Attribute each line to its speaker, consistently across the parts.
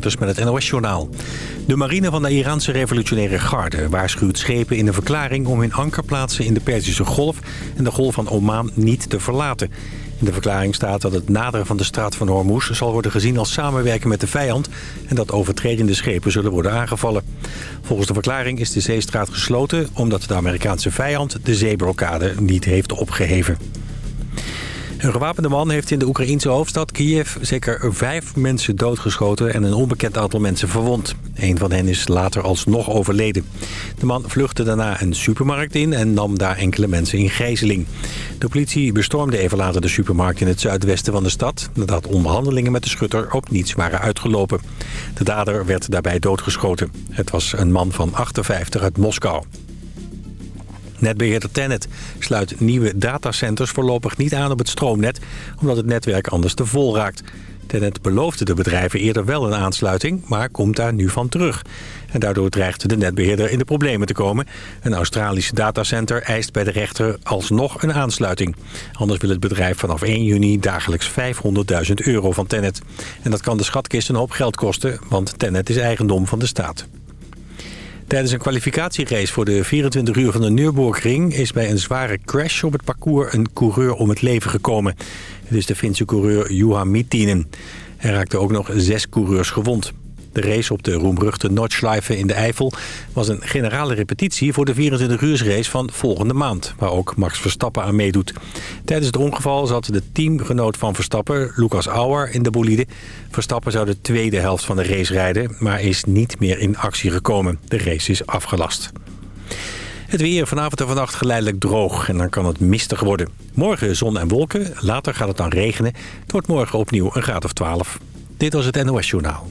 Speaker 1: Met het NOS-journaal. De marine van de Iraanse revolutionaire garde waarschuwt schepen in een verklaring... om hun ankerplaatsen in de Perzische Golf en de Golf van Oman niet te verlaten. In de verklaring staat dat het naderen van de straat van Hormuz... zal worden gezien als samenwerken met de vijand... en dat overtredende schepen zullen worden aangevallen. Volgens de verklaring is de zeestraat gesloten... omdat de Amerikaanse vijand de zeeblokkade niet heeft opgeheven. Een gewapende man heeft in de Oekraïense hoofdstad Kiev zeker vijf mensen doodgeschoten en een onbekend aantal mensen verwond. Een van hen is later alsnog overleden. De man vluchtte daarna een supermarkt in en nam daar enkele mensen in gijzeling. De politie bestormde even later de supermarkt in het zuidwesten van de stad... nadat onderhandelingen met de schutter op niets waren uitgelopen. De dader werd daarbij doodgeschoten. Het was een man van 58 uit Moskou. Netbeheerder Tennet sluit nieuwe datacenters voorlopig niet aan op het stroomnet... omdat het netwerk anders te vol raakt. Tennet beloofde de bedrijven eerder wel een aansluiting, maar komt daar nu van terug. En daardoor dreigt de netbeheerder in de problemen te komen. Een Australische datacenter eist bij de rechter alsnog een aansluiting. Anders wil het bedrijf vanaf 1 juni dagelijks 500.000 euro van Tennet. En dat kan de schatkist een hoop geld kosten, want Tennet is eigendom van de staat. Tijdens een kwalificatierace voor de 24 uur van de Nürburgring... is bij een zware crash op het parcours een coureur om het leven gekomen. Het is de Finse coureur Juha Mittinen. Er raakten ook nog zes coureurs gewond. De race op de roemruchte Nordschleife in de Eifel was een generale repetitie voor de 24-uursrace van volgende maand, waar ook Max Verstappen aan meedoet. Tijdens het ongeval zat de teamgenoot van Verstappen, Lucas Auer, in de bolide. Verstappen zou de tweede helft van de race rijden, maar is niet meer in actie gekomen. De race is afgelast. Het weer vanavond en vannacht geleidelijk droog en dan kan het mistig worden. Morgen zon en wolken, later gaat het dan regenen. Het wordt morgen opnieuw een graad of 12. Dit was het NOS Journaal.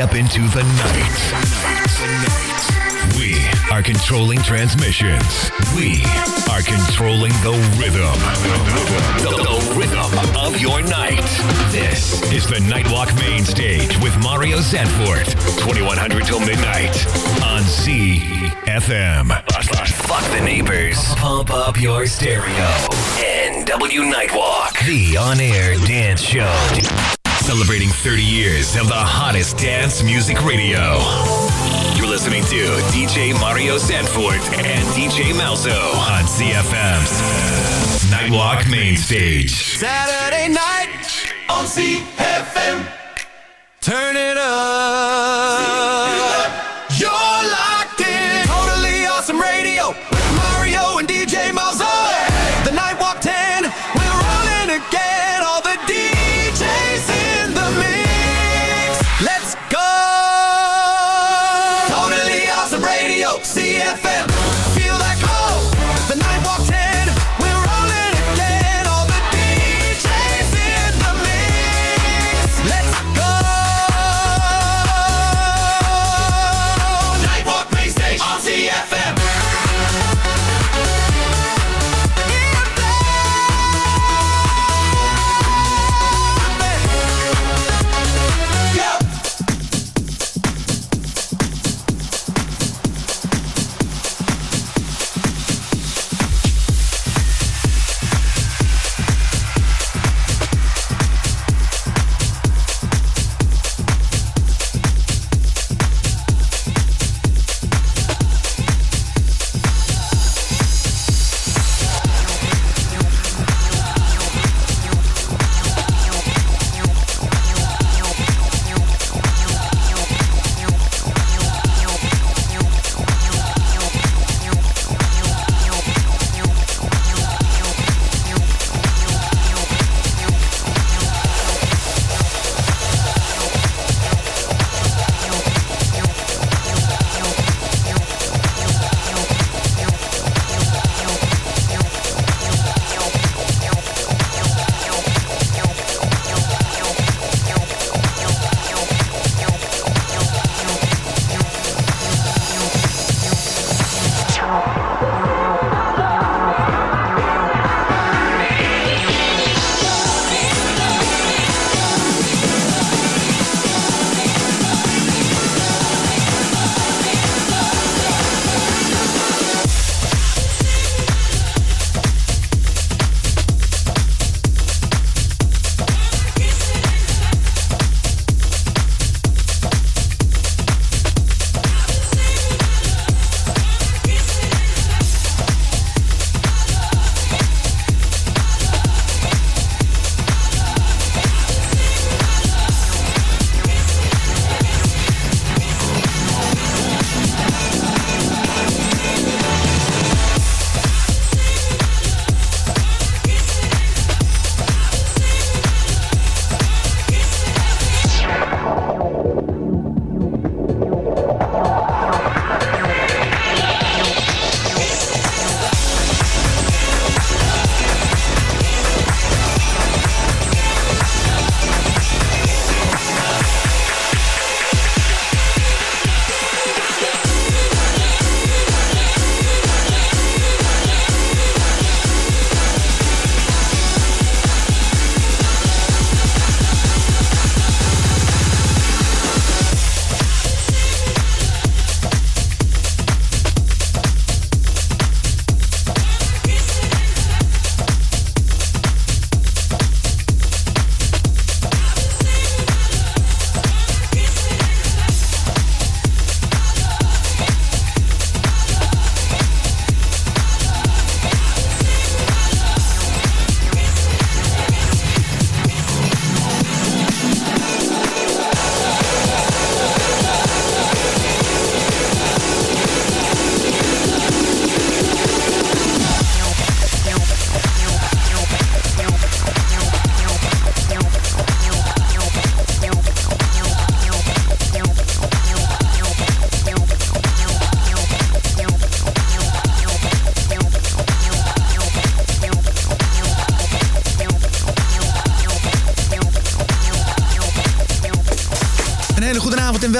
Speaker 2: Step into the night. We are controlling transmissions. We are controlling the rhythm. The, the rhythm of your night. This is the Nightwalk Main Stage with Mario Zanfort. 2100 till midnight on CFM. Fuck the neighbors. Pump up your stereo. NW Nightwalk. The on-air dance show. Celebrating 30 years of the hottest dance music radio. You're listening to DJ Mario Sanford and DJ Malzo on CFM's Nightwalk Main Stage.
Speaker 3: Saturday night on CFM. Turn it up.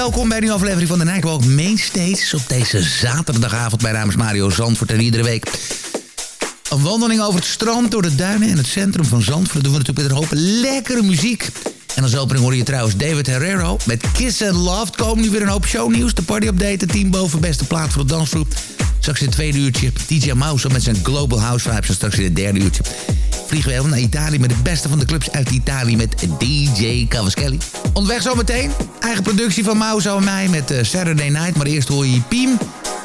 Speaker 4: Welkom bij de aflevering van de Nightwalk Mainstage. Op deze zaterdagavond bij namens Mario Zandvoort en iedere week een wandeling over het strand, door de duinen en het centrum van Zandvoort. Doen we natuurlijk met een hoop lekkere muziek. En als opening hoor je trouwens David Herrero met Kiss and Love. Komen nu weer een hoop shownieuws. De party update, de team boven beste plaat voor de dansgroep. Straks in het tweede uurtje DJ Mouse met zijn Global House Vibes. En straks in het derde uurtje vliegen we even naar Italië... met de beste van de clubs uit Italië met DJ Cavaschelli. Onderweg zometeen. Eigen productie van Mouse en mij met uh, Saturday Night. Maar eerst hoor je Piem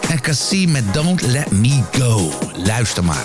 Speaker 4: en Cassie met Don't Let Me Go. Luister maar.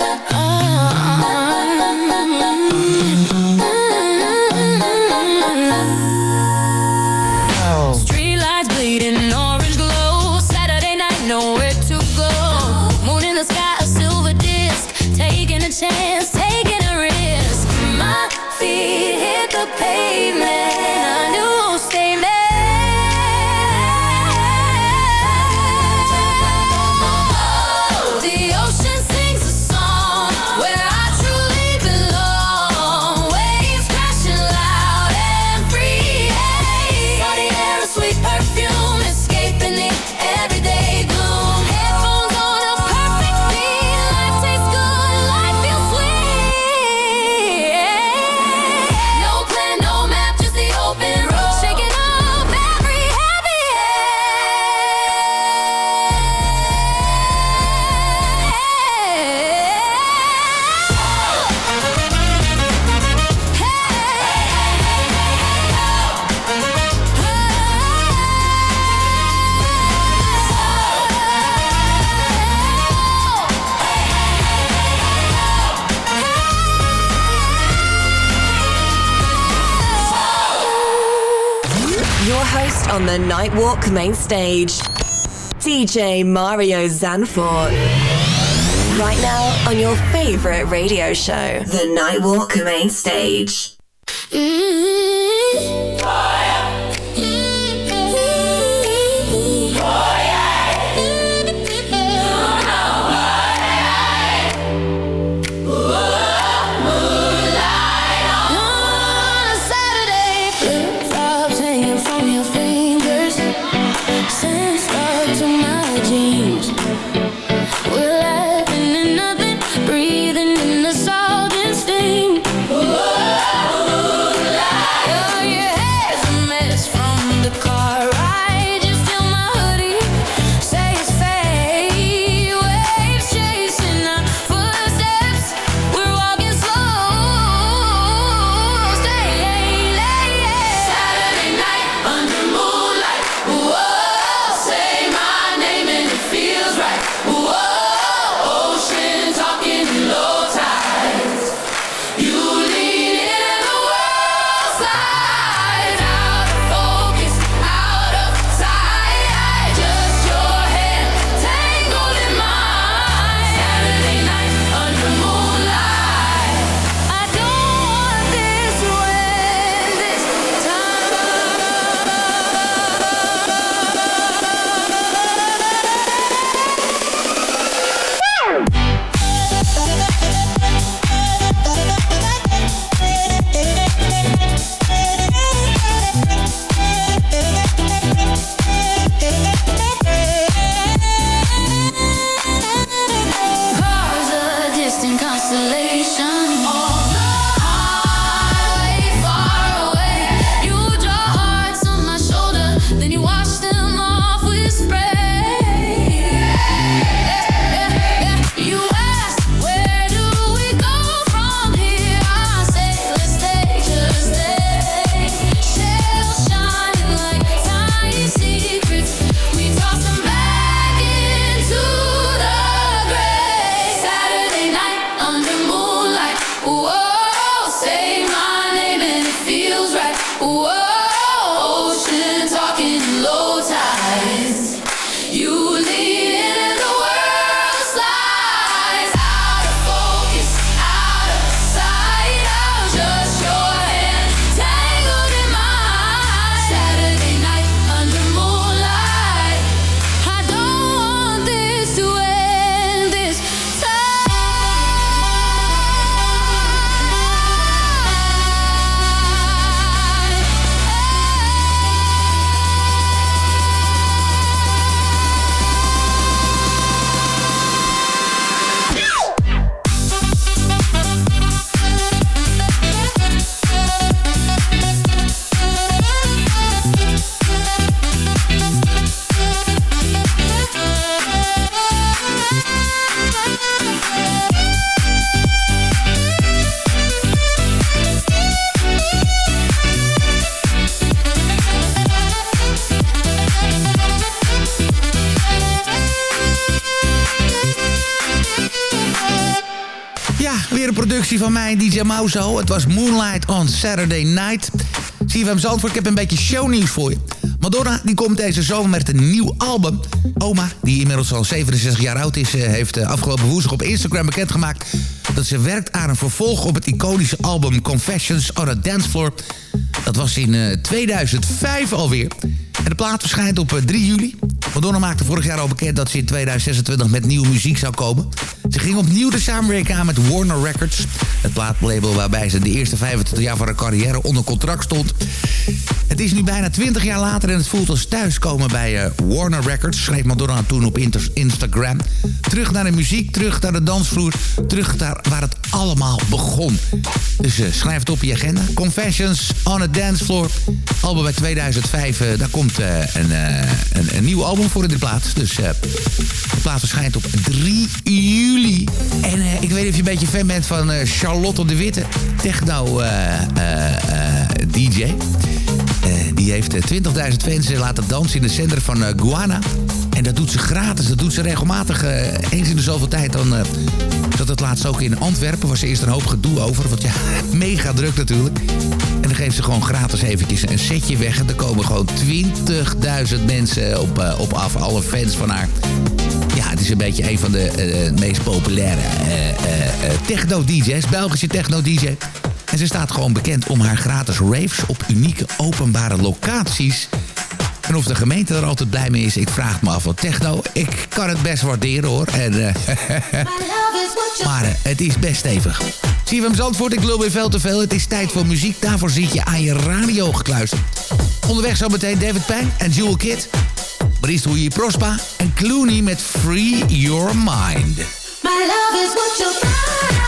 Speaker 5: The Nightwalk main stage. DJ Mario Zanfort. Right now on your favorite radio show, The Nightwalk main stage.
Speaker 4: van DJ Mauzo. Het was Moonlight on Saturday Night. Zie je hem Zandvoort, ik heb een beetje shownieuws voor je. Madonna die komt deze zomer met een nieuw album. Oma, die inmiddels al 67 jaar oud is... Eh, heeft eh, afgelopen woensdag op Instagram bekendgemaakt... dat ze werkt aan een vervolg op het iconische album Confessions on a Dance Floor. Dat was in 2005 eh, alweer. En de plaat verschijnt op 3 juli. Madonna maakte vorig jaar al bekend dat ze in 2026 met nieuwe muziek zou komen. Ze ging opnieuw de samenwerking aan met Warner Records. Het plaatlabel waarbij ze de eerste 25 jaar van haar carrière onder contract stond. Het is nu bijna 20 jaar later en het voelt als thuiskomen bij uh, Warner Records. Schreef Madonna toen op Instagram. Terug naar de muziek, terug naar de dansvloer. Terug naar waar het allemaal begon. Dus uh, schrijf het op je agenda. Confessions on a Dance Floor. Album bij 2005. Uh, daar komt een, een, een, nieuw album voor in de plaats. Dus de plaat verschijnt op 3 juli. En ik weet niet of je een beetje fan bent van Charlotte de Witte. Techno DJ. die heeft 20.000 fans laten dansen in de centrum van Guana. En dat doet ze gratis. Dat doet ze regelmatig. eens in de zoveel tijd. Dan dat het laatst ook in Antwerpen. Was er eerst een hoop gedoe over. Want ja, mega druk natuurlijk.
Speaker 6: Geeft ze gewoon gratis eventjes een setje weg. En er komen gewoon 20.000 mensen op, uh, op af. Alle fans van haar. Ja, het is een beetje een van de uh, meest populaire uh, techno-dj's. Belgische techno-dj. En ze staat gewoon bekend om haar gratis raves op unieke openbare locaties. En of de gemeente er altijd blij mee is, ik vraag me af. Want techno, ik kan het best waarderen hoor. En, uh, maar uh, het is best stevig. Zie je hem Zandvoort, ik lul weer veel te veel. Het is tijd voor muziek, daarvoor zit je aan je radio gekluisterd. Onderweg zo meteen David Pang en Jewel Kid. Louis Prospa en Clooney met Free Your Mind. My love is what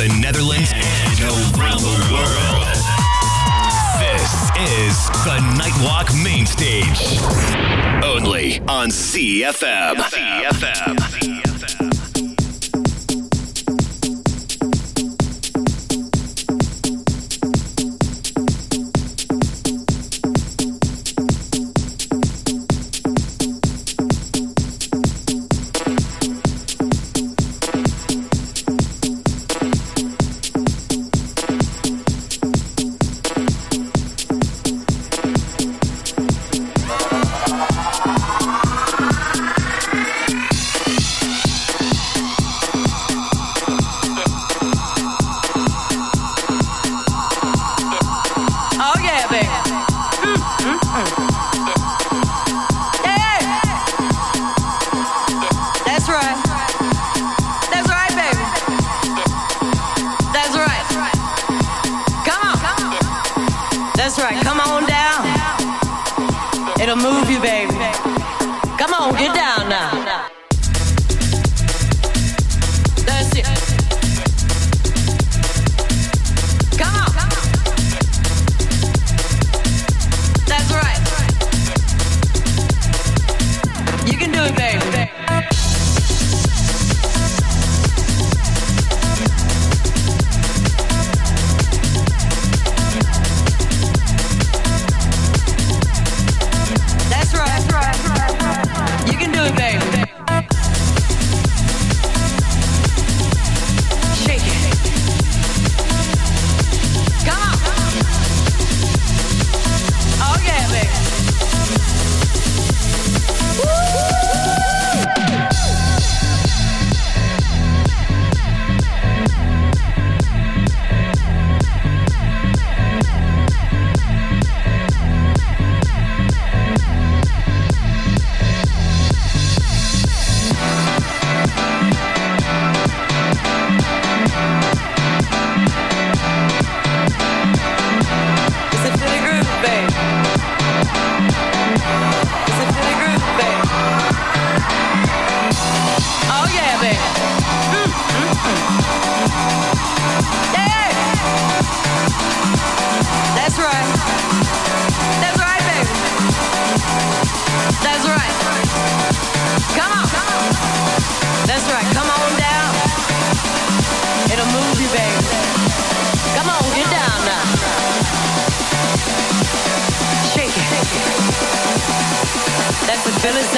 Speaker 7: another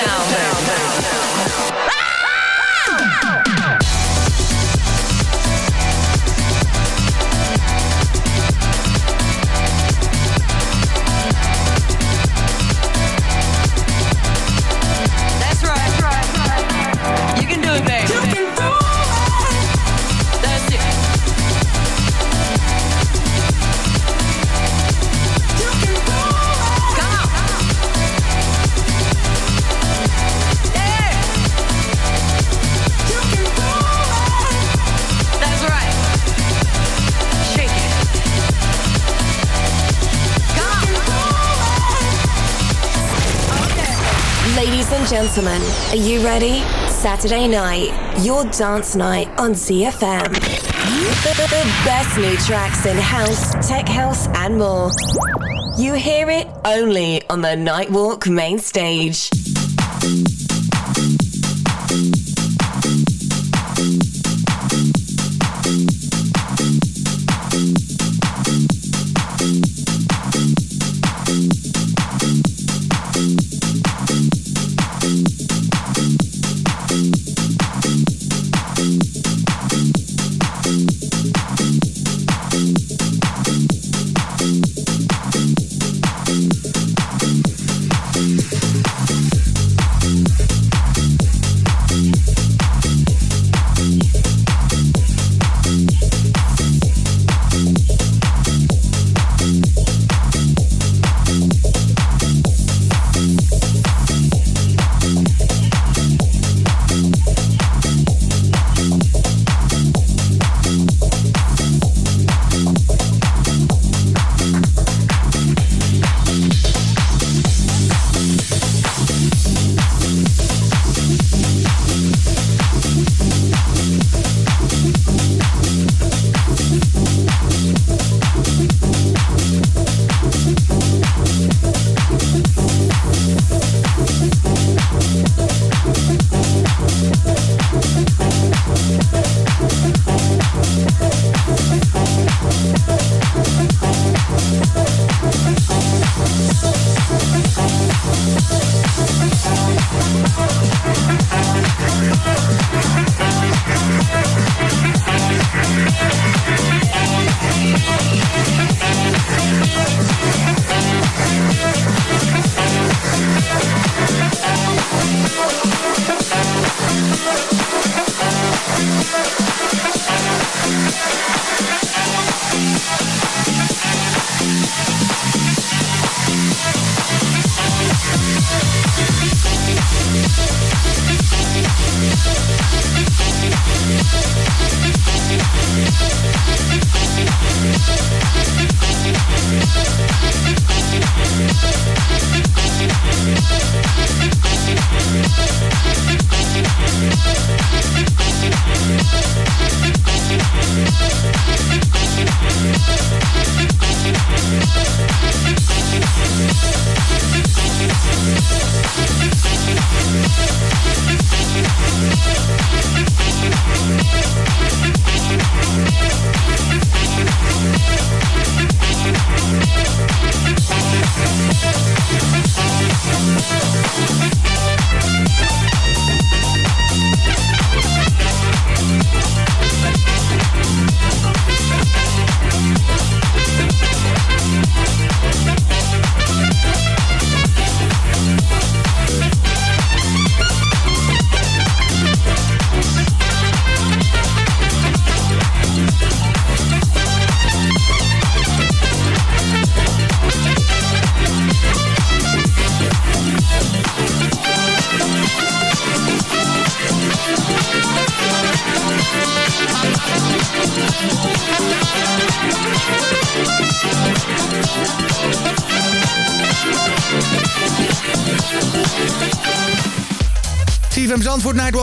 Speaker 7: sound,
Speaker 5: gentlemen, are you ready? Saturday night, your dance night on ZFM. The, best new tracks in house, tech house, and more. You hear it only on the Nightwalk main stage.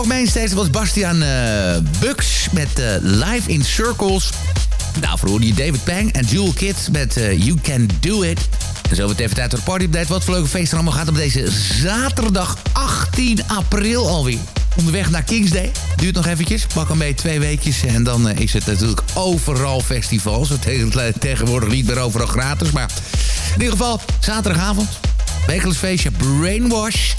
Speaker 6: Mainstage. Dat was Bastiaan eh Bux met eh, Live in Circles. Daarvoor hoorde je David Pang en Jewel Kids met eh, You Can Do It. En zo wordt even tijd voor de party update. Wat voor leuke feesten allemaal gaat op deze zaterdag 18 april alweer. Onderweg naar Kingsday. Duurt nog eventjes. Pak een mee twee weekjes. En dan is het natuurlijk overal festivals. Het tegen- tegenwoordig niet meer overal gratis. Maar in ieder geval, zaterdagavond. Wekelijks feestje Brainwash.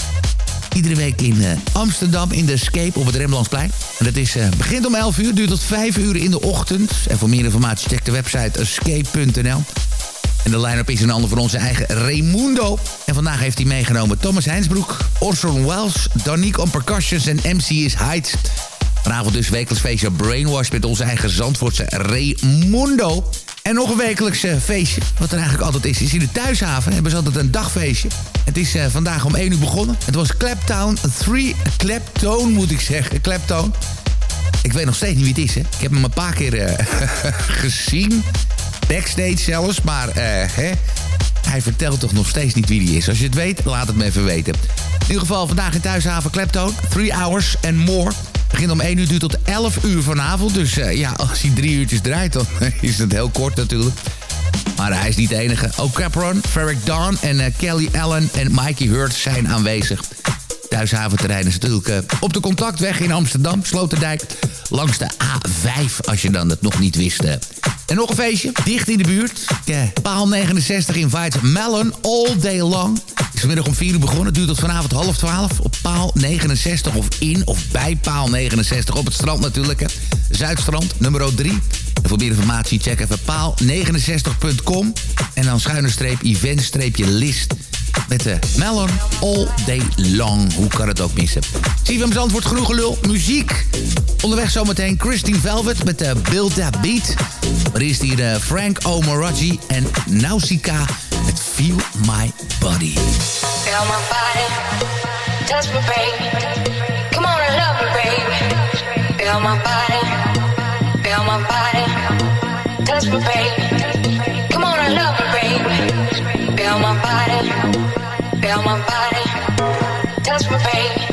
Speaker 6: Iedere week in eh, Amsterdam in de Escape op het Rembrandtsplein. En dat is, eh, begint om 11 uur, duurt tot 5 uur in de ochtend. En voor meer informatie check de website escape.nl. En de line-up is een ander van onze eigen Raimundo. En vandaag heeft hij meegenomen Thomas Heinsbroek, Orson Welles, Danique on percussions en MC is Heights. Vanavond dus wekelijks feestje Brainwash met onze eigen Zandvoortse Raimundo. En nog een wekelijks feestje, wat er eigenlijk altijd is, is in de Thuishaven. Hebben ze altijd een dagfeestje. Het is eh, vandaag om 1 uur begonnen. Het was Claptown 3, Claptone moet ik zeggen, Claptone. Ik weet nog steeds niet wie het is, hè. Ik heb hem een paar keer eh, gezien. Backstage zelfs, maar eh, hè, hij vertelt toch nog steeds niet wie die is. Als je het weet, laat het me even weten. In ieder geval vandaag in Thuishaven Kleptoon. 3 hours and more. Begint om 1 uur, tot 11 uur vanavond. Dus eh, ja, als hij drie uurtjes draait, dan is het heel kort natuurlijk. Maar hij is niet de enige. Ook Capron, Ferric Dawn en eh, Kelly Allen en Mikey Hurt zijn aanwezig. Thuishaventerrein is natuurlijk eh, op de contactweg in Amsterdam, Sloterdijk. Langs de A5, als je dan het nog niet wist. eh. En nog een feestje, dicht in de buurt. Paal 69 invites Melon All Day Long. Is vanmiddag om 4 uur begonnen, duurt tot vanavond half 12. Op paal 69 of in of bij paal 69. Op het strand natuurlijk, hè. Zuidstrand, nummer 3. En voor meer informatie check even paal69.com. En dan schuine streep event streepje list met de Melon All Day Long. Hoe kan het ook missen? CFM Zandvoort, genoeg gelul. Muziek. Onderweg zometeen Christine Velvet met de Build That Beat. Maar eerst hier eh, Frank O'Maraji en Nausicaa met Feel My Body.
Speaker 8: Feel my body, baby. Come on and love me, baby. Feel my body, feel my body, touch me, baby. Come on and love me, baby. Feel my body, feel my body, touch me, baby.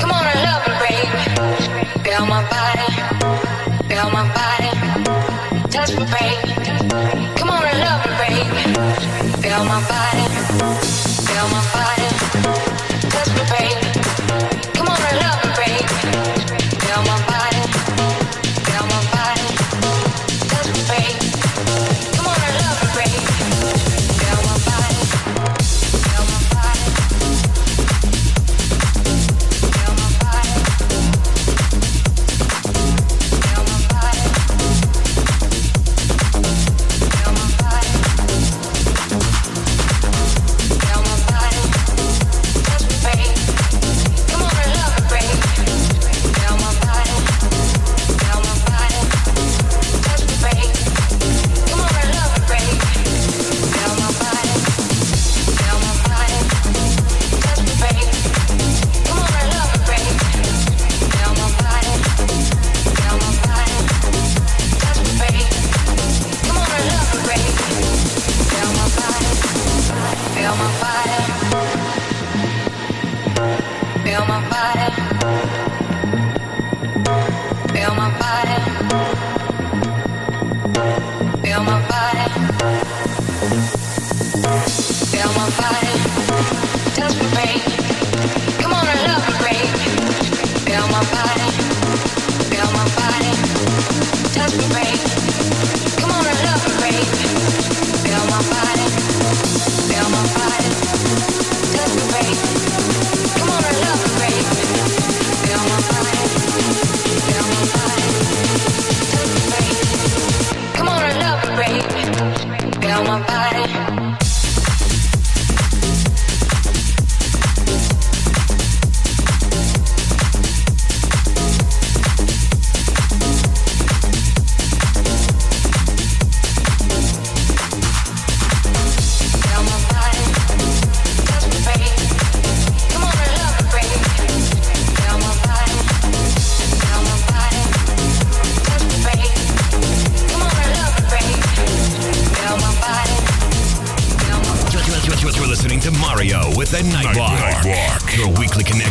Speaker 8: Come on and love me, baby. Feel my body, feel my body, touch me, baby. Come on and love me, baby. Feel my body. Feel my body, touch me, baby.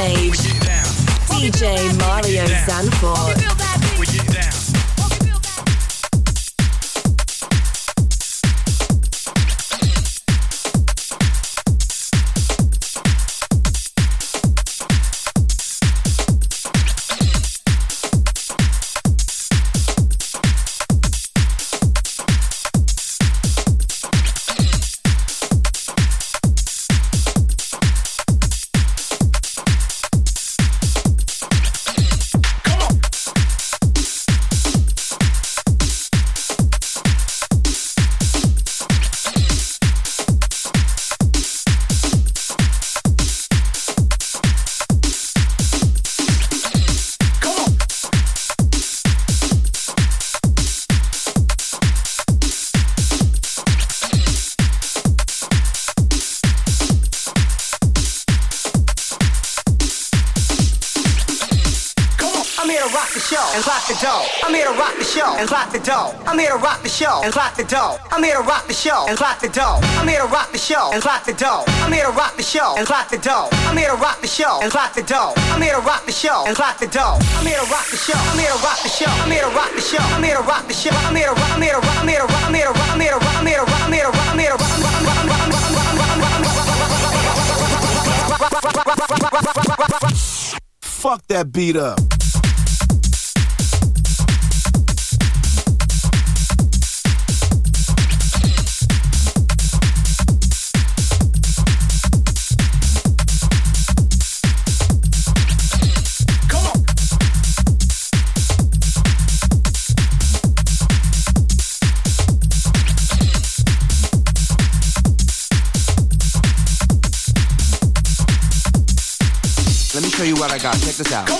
Speaker 5: Stage, DJ Mario Zanfort.
Speaker 9: Clock the dough. I'm here to rock the show and clock the dough. I'm here to rock the show and clock the dough. I'm here to rock the show and clock the dough. I'm here to rock the show and clock the dough. I'm here to rock the show and clock the dough. I'm here to rock the show and clock the dough. I'm here to rock the show. I'm here to rock the show. I'm here to rock the show. I'm here to rock the show. I'm here to rock. I'm here to rock. I'm here to rock. I'm here to rock. I'm here to rock. I'm here to rock. I'm here to rock. I'm here to rock.
Speaker 10: Fuck that beat up.
Speaker 11: Got. Check this out.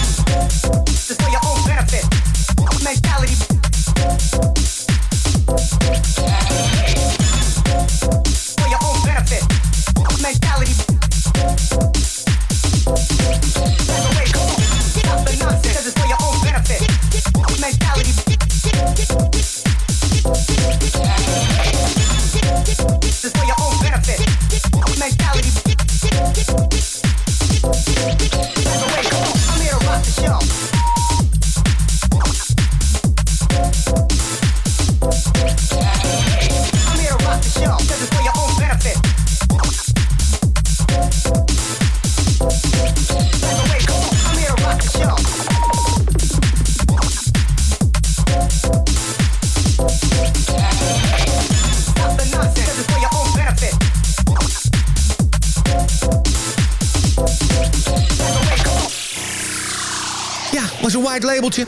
Speaker 6: Ja, was een white labeltje.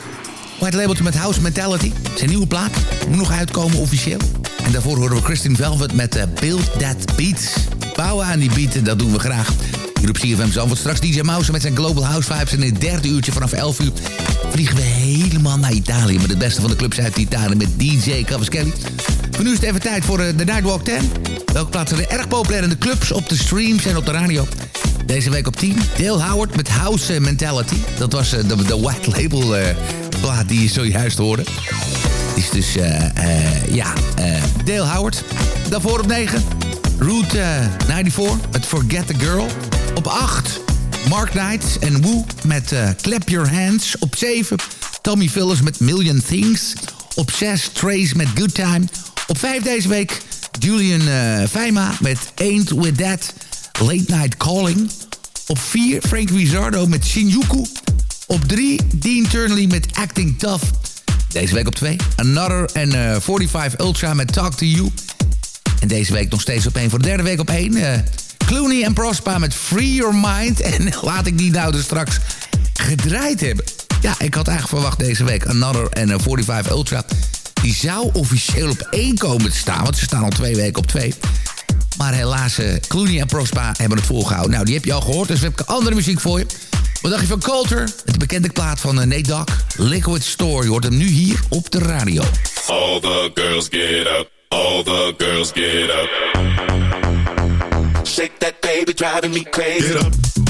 Speaker 6: White labeltje met House Mentality. Zijn nieuwe plaat. Moet nog uitkomen officieel. En daarvoor horen we Christine Velvet met eh, Build That Beat. Bouwen aan die beat, en dat doen we graag. Hier op CFM Zandvoort. Straks DJ Mouse met zijn Global House Vibes. En in het derde uurtje vanaf 11 uur vliegen we helemaal naar Italië. Met het beste van de clubs uit Italië met DJ Cavaschelli. Voor nu is het even tijd voor eh, de Nightwalk 10. Welke plaatsen er erg populair in de clubs, op de streams en op de radio. Deze week op 10. Dale Howard met House Mentality. Dat was eh, de, de white label eh, plaat die je zojuist hoorde. Is dus, eh, ja, Dale Howard. Daarvoor op 9. Route eh, 94 met Forget the Girl. Op 8. Mark Knight en Woo met eh, Clap Your Hands. Op 7. Tommy Phillips met Million Things. Op 6. Trace met Good Time. Op 5 deze week Julian Feima met Ain't With That. Late Night Calling. Op 4 Frank Rizzardo met Shinjuku. Op 3 Dean Turnley met Acting Tough. Deze week op 2 Another en eh, 45 Ultra met Talk To You. En deze week nog steeds op 1 voor de derde week op 1. eh, Clooney en Prospa met Free Your Mind. En laat ik die nou dus straks gedraaid hebben. Ja, ik had eigenlijk verwacht deze week Another en eh, 45 Ultra. Die zou officieel op 1 komen te staan. Want ze staan al twee weken op 2. Maar helaas, eh, Clooney en Prospa hebben het volgehouden. Nou, die heb je al gehoord, dus heb ik andere muziek voor je. Wat dacht je van Coulter? De bekende plaat van eh, Nate Dogg. Liquid Store. Je hoort hem nu hier op de radio.
Speaker 10: All the girls get up. All the girls get up. Shake that baby, driving me crazy. Get up.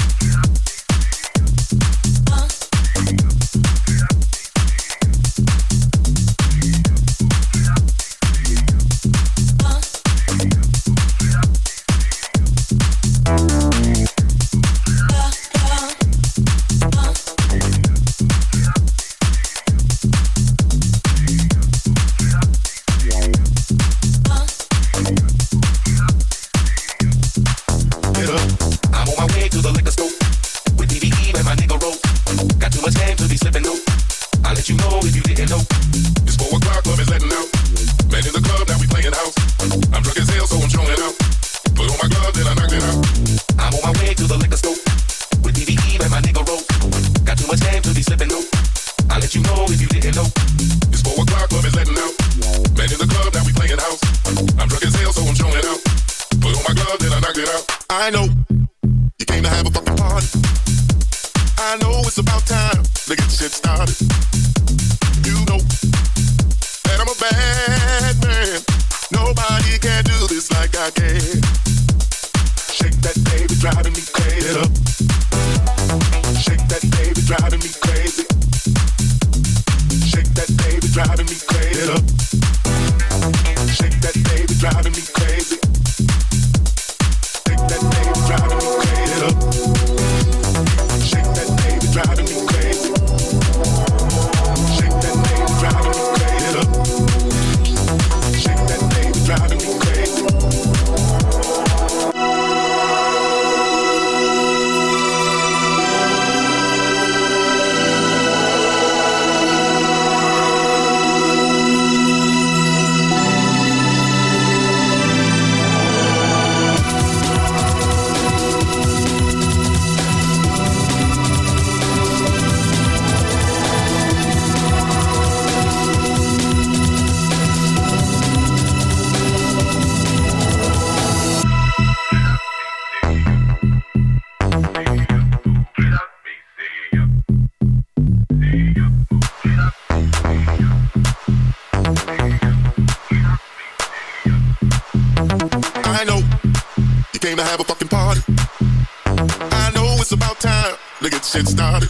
Speaker 10: Shit started.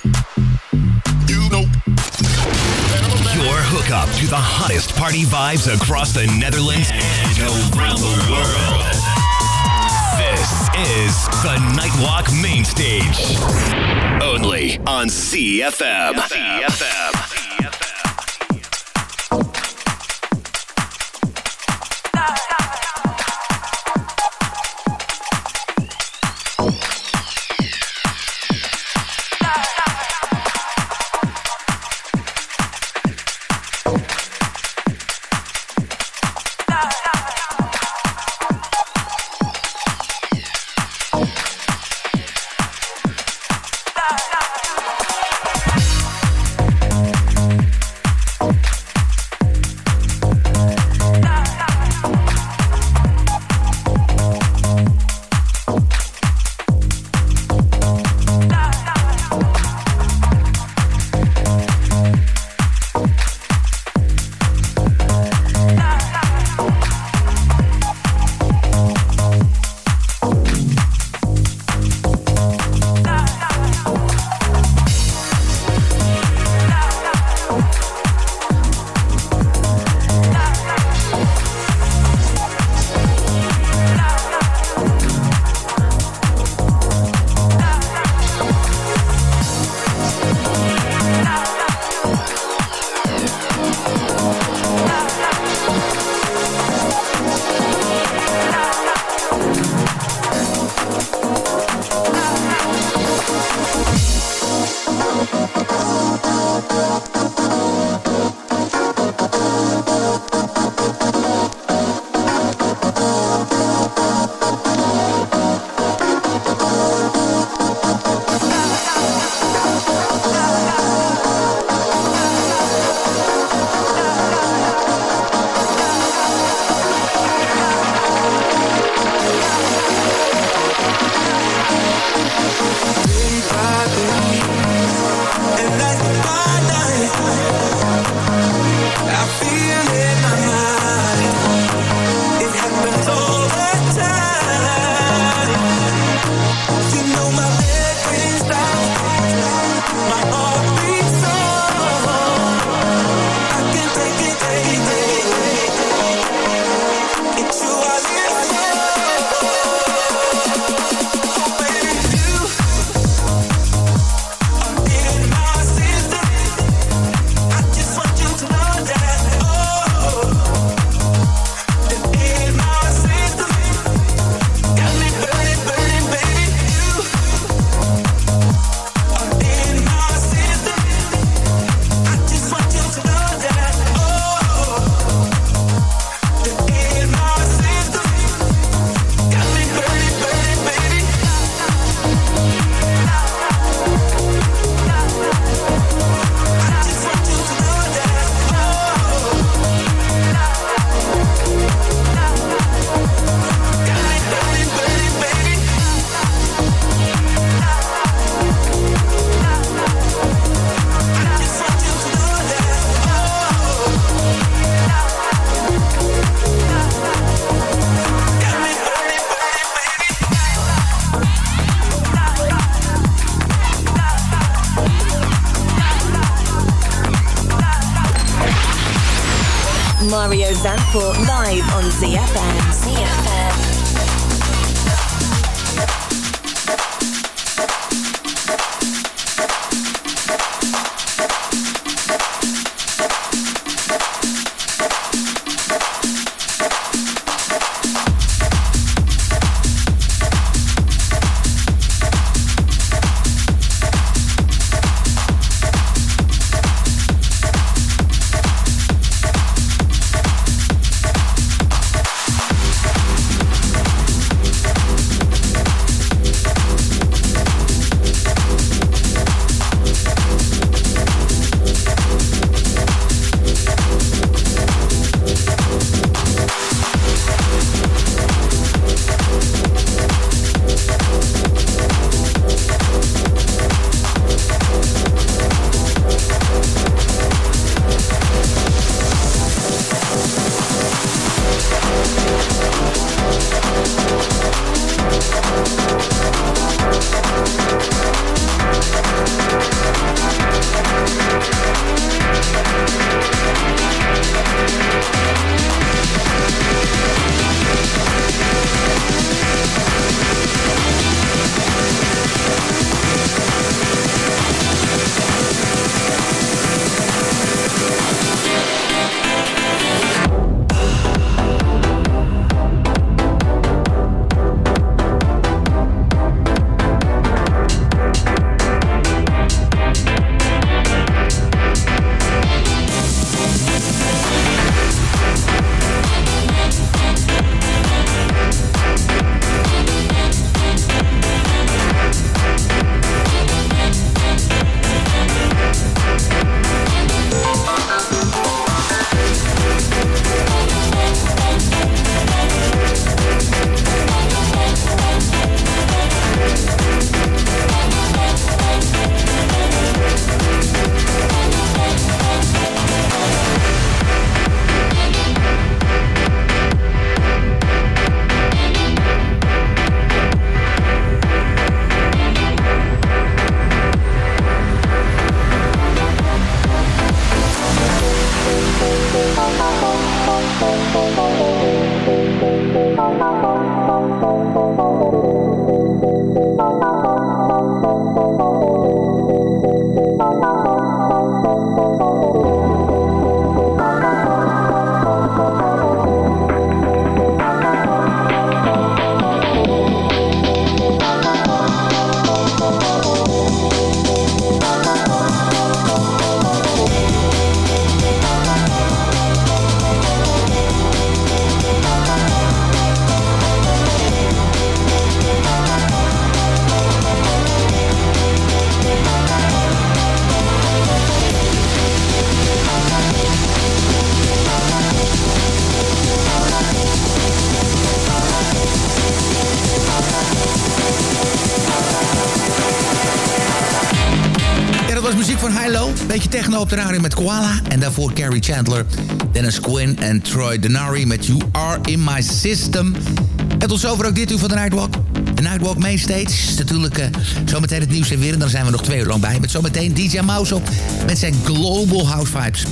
Speaker 10: You know.
Speaker 2: Your hookup to the hottest party vibes across the Netherlands and around the world. This is the Nightwalk Main Stage. Only on CFM. CFM.
Speaker 12: Beetje techno op de radio met Koala. En daarvoor Carrie Chandler, Dennis Quinn en Troy Denari met You Are In My System. En tot zover ook dit uur van de Nightwalk. De Nightwalk Mainstage. Natuurlijk uh, zometeen het nieuws en weer. En dan zijn we nog twee uur lang bij. Met zometeen DJ Mouse op met zijn Global House Vibes.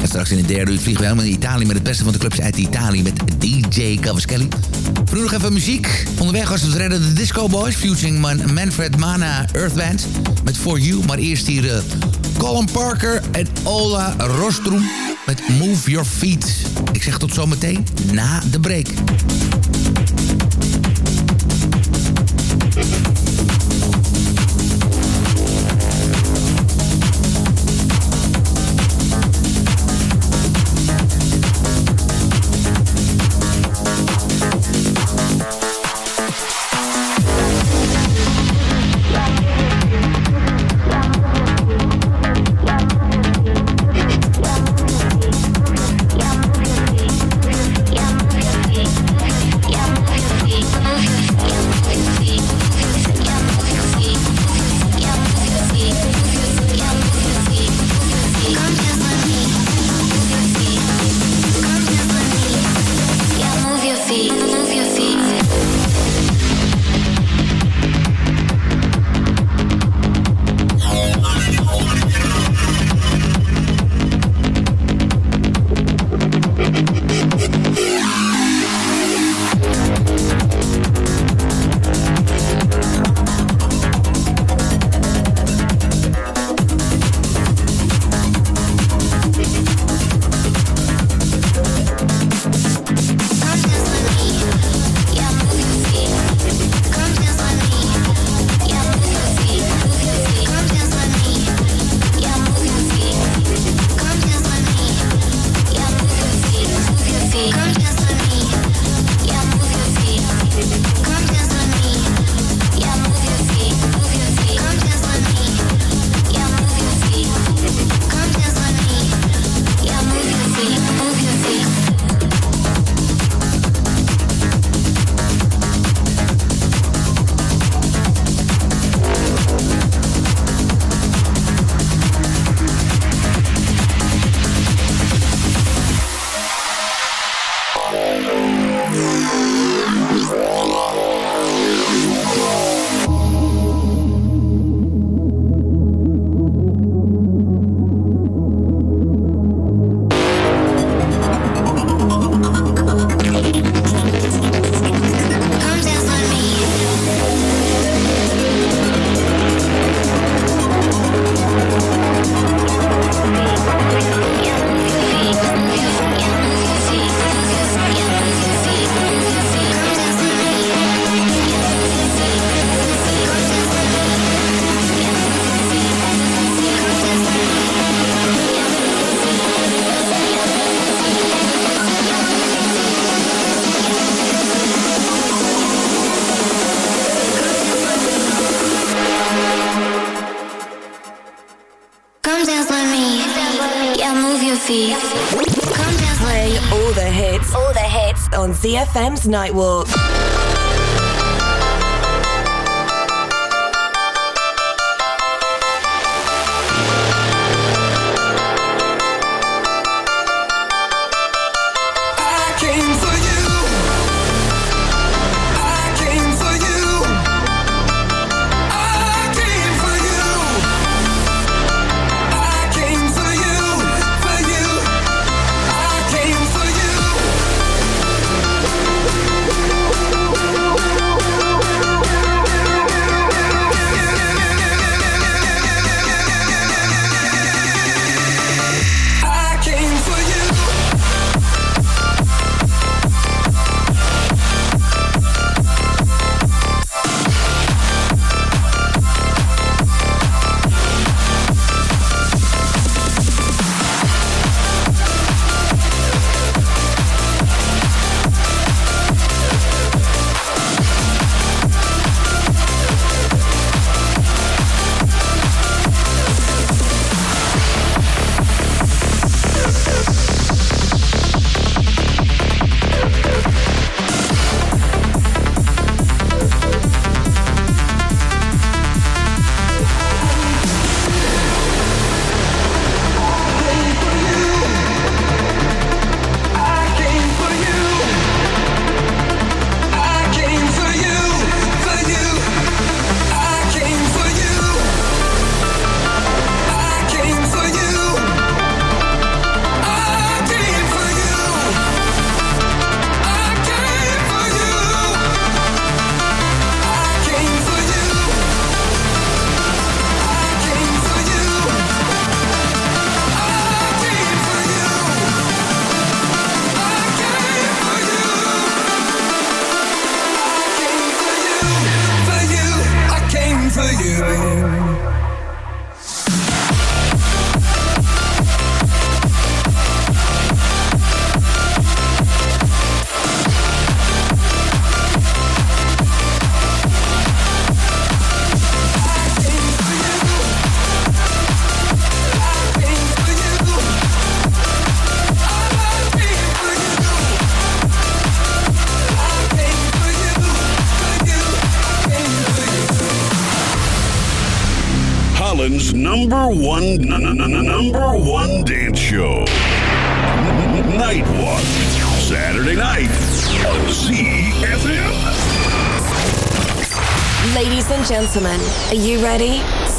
Speaker 12: En straks in de derde uur vliegen we helemaal naar Italië... met het beste van de clubs uit Italië met DJ Cavaschelli. Vroeg nog even muziek. Onderweg was het redden de Disco Boys... featuring Man Manfred Mana Earth Band met For You. Maar eerst hier uh, Colin Parker en Ola Rostrum met Move Your Feet. Ik zeg tot zometeen na de break.
Speaker 13: Playing all the hits. All the hits on ZFM's Nightwalk.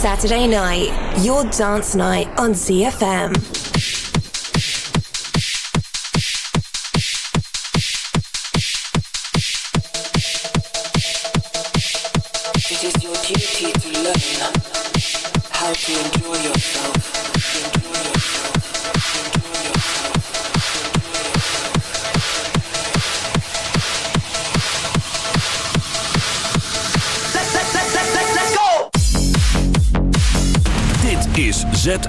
Speaker 13: Saturday night,
Speaker 5: your dance night on ZFM.